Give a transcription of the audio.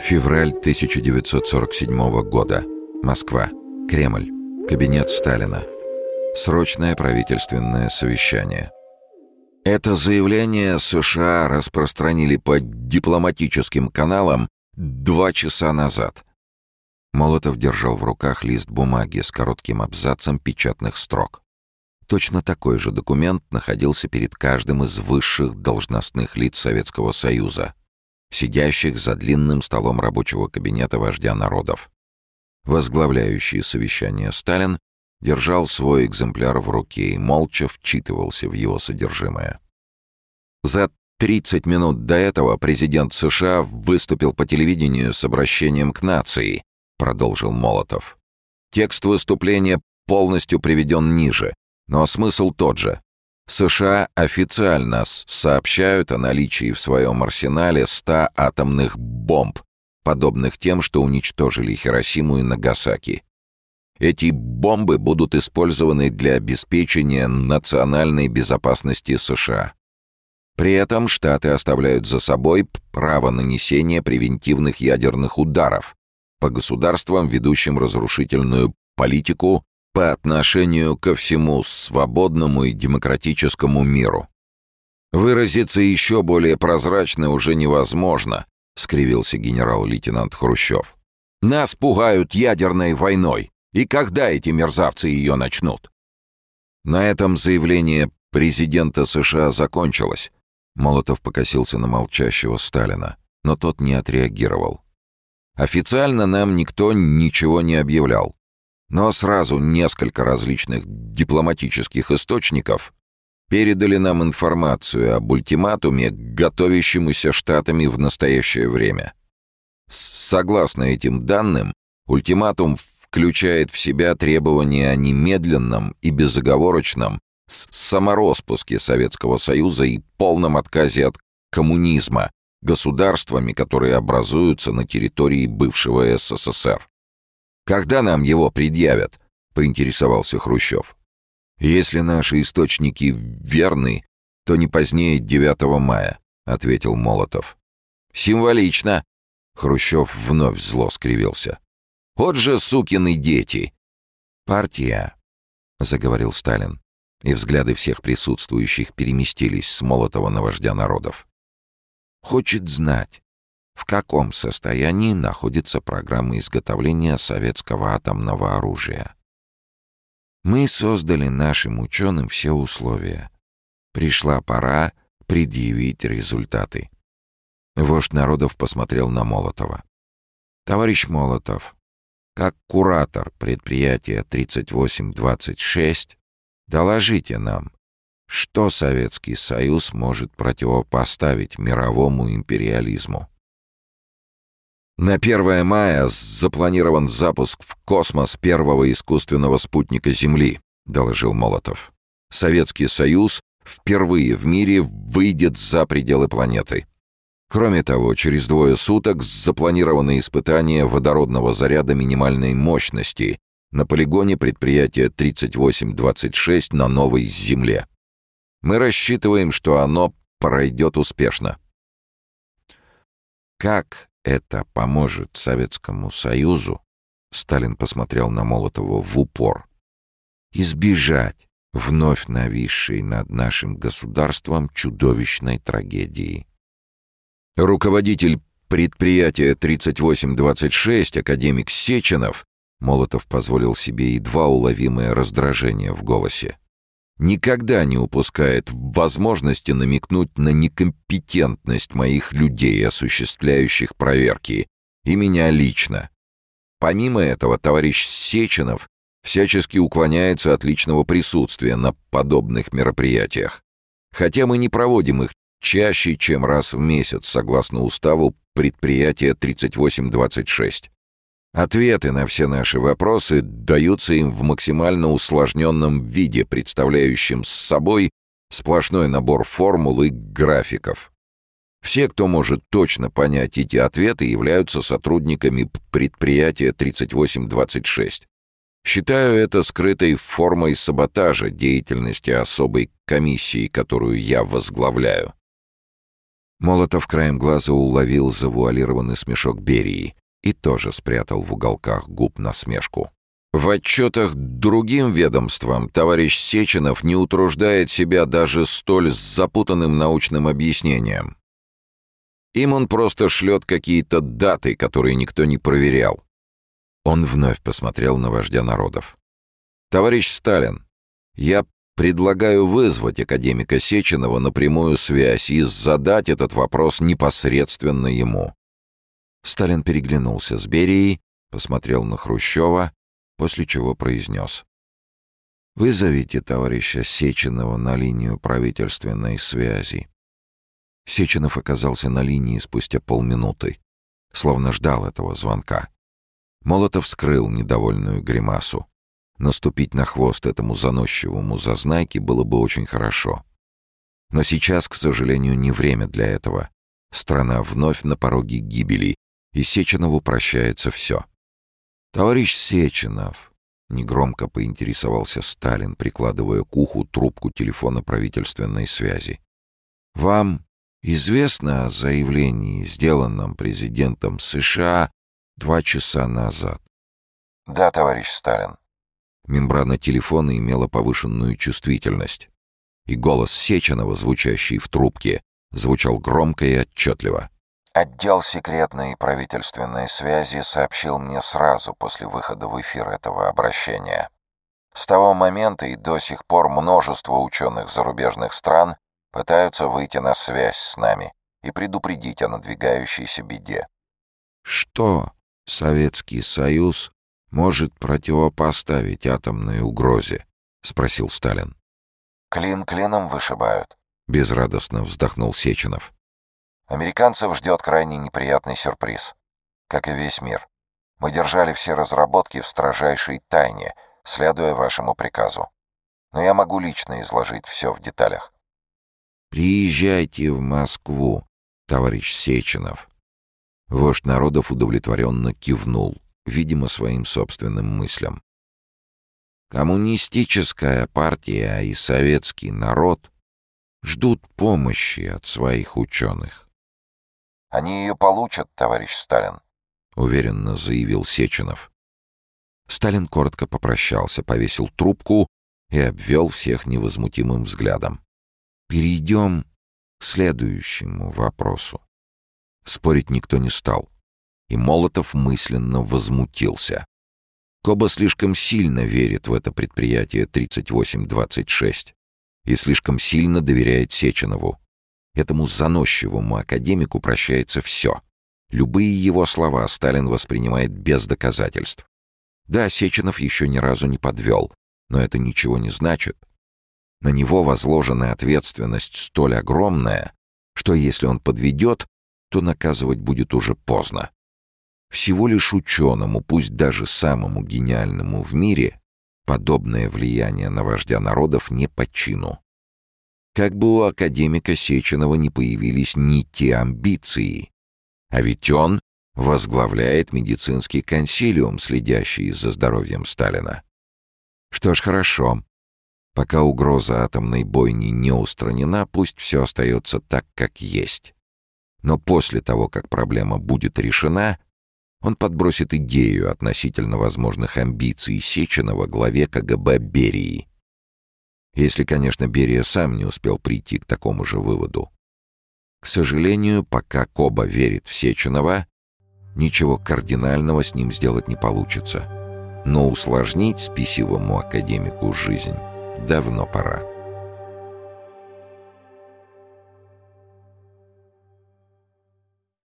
Февраль 1947 года. Москва. Кремль. Кабинет Сталина. Срочное правительственное совещание. Это заявление США распространили по дипломатическим каналам два часа назад. Молотов держал в руках лист бумаги с коротким абзацем печатных строк. Точно такой же документ находился перед каждым из высших должностных лиц Советского Союза, сидящих за длинным столом рабочего кабинета вождя народов. Возглавляющий совещание Сталин держал свой экземпляр в руке и молча вчитывался в его содержимое. За 30 минут до этого президент США выступил по телевидению с обращением к нации, продолжил Молотов. Текст выступления полностью приведен ниже, но смысл тот же. США официально сообщают о наличии в своем арсенале 100 атомных бомб, подобных тем, что уничтожили Хиросиму и Нагасаки. Эти бомбы будут использованы для обеспечения национальной безопасности США. При этом Штаты оставляют за собой право нанесения превентивных ядерных ударов по государствам, ведущим разрушительную политику по отношению ко всему свободному и демократическому миру. «Выразиться еще более прозрачно уже невозможно», — скривился генерал-лейтенант Хрущев. «Нас пугают ядерной войной. И когда эти мерзавцы ее начнут?» На этом заявление президента США закончилось. Молотов покосился на молчащего Сталина, но тот не отреагировал. Официально нам никто ничего не объявлял. Но сразу несколько различных дипломатических источников передали нам информацию об ультиматуме, готовящемуся штатами в настоящее время. Согласно этим данным, ультиматум включает в себя требования о немедленном и безоговорочном самороспуске Советского Союза и полном отказе от коммунизма государствами, которые образуются на территории бывшего СССР. «Когда нам его предъявят?» — поинтересовался Хрущев. «Если наши источники верны, то не позднее 9 мая», — ответил Молотов. «Символично!» — Хрущев вновь зло скривился. «Вот же сукины дети!» «Партия», — заговорил Сталин, и взгляды всех присутствующих переместились с Молотова на вождя народов. «Хочет знать, в каком состоянии находится программа изготовления советского атомного оружия. Мы создали нашим ученым все условия. Пришла пора предъявить результаты. Вождь народов посмотрел на Молотова. «Товарищ Молотов, как куратор предприятия 3826, доложите нам, что Советский Союз может противопоставить мировому империализму?» На 1 мая запланирован запуск в космос первого искусственного спутника Земли, доложил Молотов. Советский Союз впервые в мире выйдет за пределы планеты. Кроме того, через двое суток запланированы испытания водородного заряда минимальной мощности на полигоне предприятия 3826 на новой Земле. Мы рассчитываем, что оно пройдет успешно. Как это поможет Советскому Союзу, Сталин посмотрел на Молотова в упор, избежать вновь нависшей над нашим государством чудовищной трагедии. Руководитель предприятия 3826, академик Сеченов, Молотов позволил себе едва уловимое раздражение в голосе никогда не упускает возможности намекнуть на некомпетентность моих людей, осуществляющих проверки, и меня лично. Помимо этого, товарищ Сеченов всячески уклоняется от личного присутствия на подобных мероприятиях. Хотя мы не проводим их чаще, чем раз в месяц, согласно уставу предприятия 3826. Ответы на все наши вопросы даются им в максимально усложненном виде, представляющем с собой сплошной набор формул и графиков. Все, кто может точно понять эти ответы, являются сотрудниками предприятия 3826. Считаю это скрытой формой саботажа деятельности особой комиссии, которую я возглавляю. Молотов краем глаза уловил завуалированный смешок Берии и тоже спрятал в уголках губ насмешку. В отчетах другим ведомствам товарищ Сеченов не утруждает себя даже столь запутанным научным объяснением. Им он просто шлет какие-то даты, которые никто не проверял. Он вновь посмотрел на вождя народов. «Товарищ Сталин, я предлагаю вызвать академика Сеченова на прямую связь и задать этот вопрос непосредственно ему». Сталин переглянулся с Берией, посмотрел на Хрущева, после чего произнес. «Вызовите товарища Сеченова на линию правительственной связи». Сеченов оказался на линии спустя полминуты, словно ждал этого звонка. Молотов скрыл недовольную гримасу. Наступить на хвост этому заносчивому зазнайке было бы очень хорошо. Но сейчас, к сожалению, не время для этого. Страна вновь на пороге гибели, и Сеченову прощается все. «Товарищ Сеченов», — негромко поинтересовался Сталин, прикладывая к уху трубку телефона правительственной связи. «Вам известно о заявлении, сделанном президентом США два часа назад?» «Да, товарищ Сталин». Мембрана телефона имела повышенную чувствительность, и голос Сеченова, звучащий в трубке, звучал громко и отчетливо. Отдел секретной и правительственной связи сообщил мне сразу после выхода в эфир этого обращения. С того момента и до сих пор множество ученых зарубежных стран пытаются выйти на связь с нами и предупредить о надвигающейся беде. Что Советский Союз может противопоставить атомной угрозе? спросил Сталин. Клин клином вышибают, безрадостно вздохнул Сеченов. Американцев ждет крайне неприятный сюрприз. Как и весь мир. Мы держали все разработки в строжайшей тайне, следуя вашему приказу. Но я могу лично изложить все в деталях. «Приезжайте в Москву, товарищ Сеченов». Вождь народов удовлетворенно кивнул, видимо, своим собственным мыслям. Коммунистическая партия и советский народ ждут помощи от своих ученых. Они ее получат, товарищ Сталин», — уверенно заявил Сеченов. Сталин коротко попрощался, повесил трубку и обвел всех невозмутимым взглядом. «Перейдем к следующему вопросу». Спорить никто не стал, и Молотов мысленно возмутился. Коба слишком сильно верит в это предприятие 3826 и слишком сильно доверяет Сеченову. Этому заносчивому академику прощается все. Любые его слова Сталин воспринимает без доказательств. Да, Сеченов еще ни разу не подвел, но это ничего не значит. На него возложена ответственность столь огромная, что если он подведет, то наказывать будет уже поздно. Всего лишь ученому, пусть даже самому гениальному в мире, подобное влияние на вождя народов не по чину как бы у академика Сеченова не появились ни те амбиции. А ведь он возглавляет медицинский консилиум, следящий за здоровьем Сталина. Что ж, хорошо. Пока угроза атомной бойни не устранена, пусть все остается так, как есть. Но после того, как проблема будет решена, он подбросит идею относительно возможных амбиций Сеченова главе КГБ Берии. Если, конечно, Берия сам не успел прийти к такому же выводу. К сожалению, пока Коба верит в Сеченова, ничего кардинального с ним сделать не получится. Но усложнить спесивому академику жизнь давно пора.